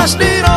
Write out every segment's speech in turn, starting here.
las liras.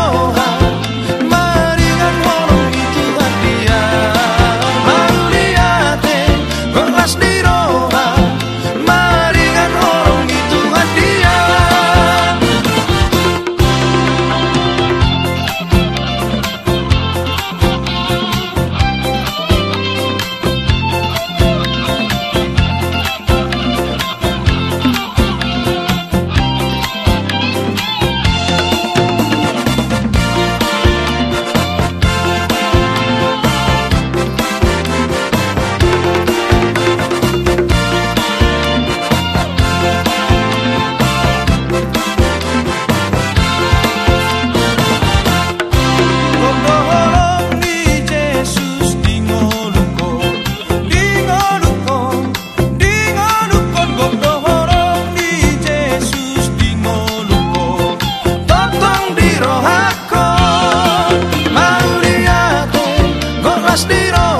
I stayed on.